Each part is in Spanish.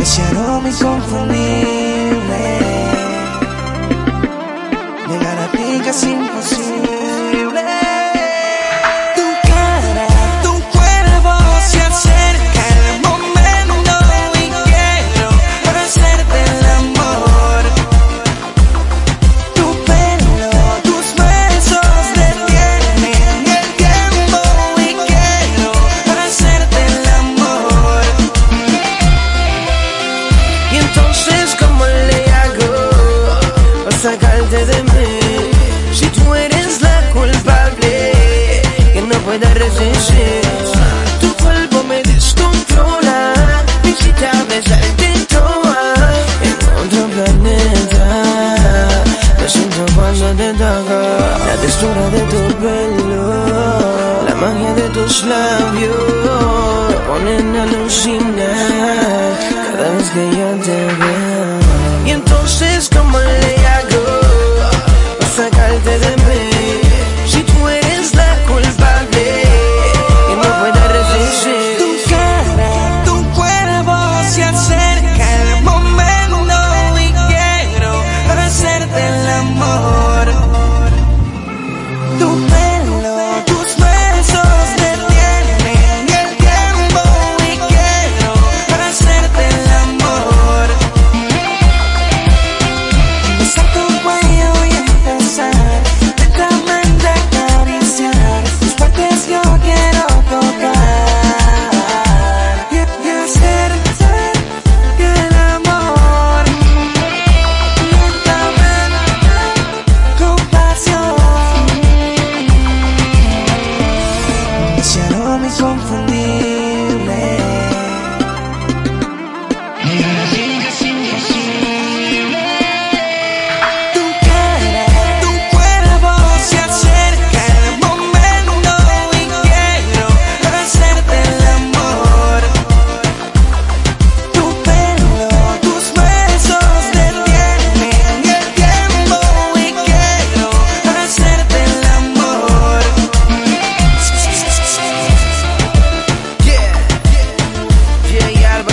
Ese aroma inconfundible. Llegar a ti casi imposible sacarte de mí? Si tú eres la culpable que no pueda resistir. Tu cuerpo me descontrola, visita besarte toa en otro planeta. Lo siento cuando te toco, la textura de tu pelo, la magia de tus labios, me ponen a alucinar cada vez que yo te veo.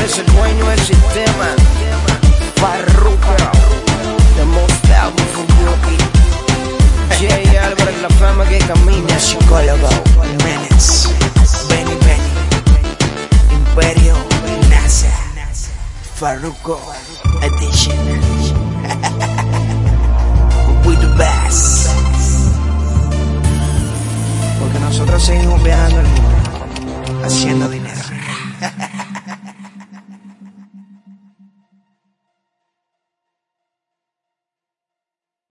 Álvarez, el dueño del sistema. Farruko, the most powerful rookie. Jay Álvarez, la fama que camina. Psicólogo Menes, Benny Benny, Imperio NASA, Farruko Edition. We the best. Porque nosotros seguimos viajando el mundo, haciendo dinero.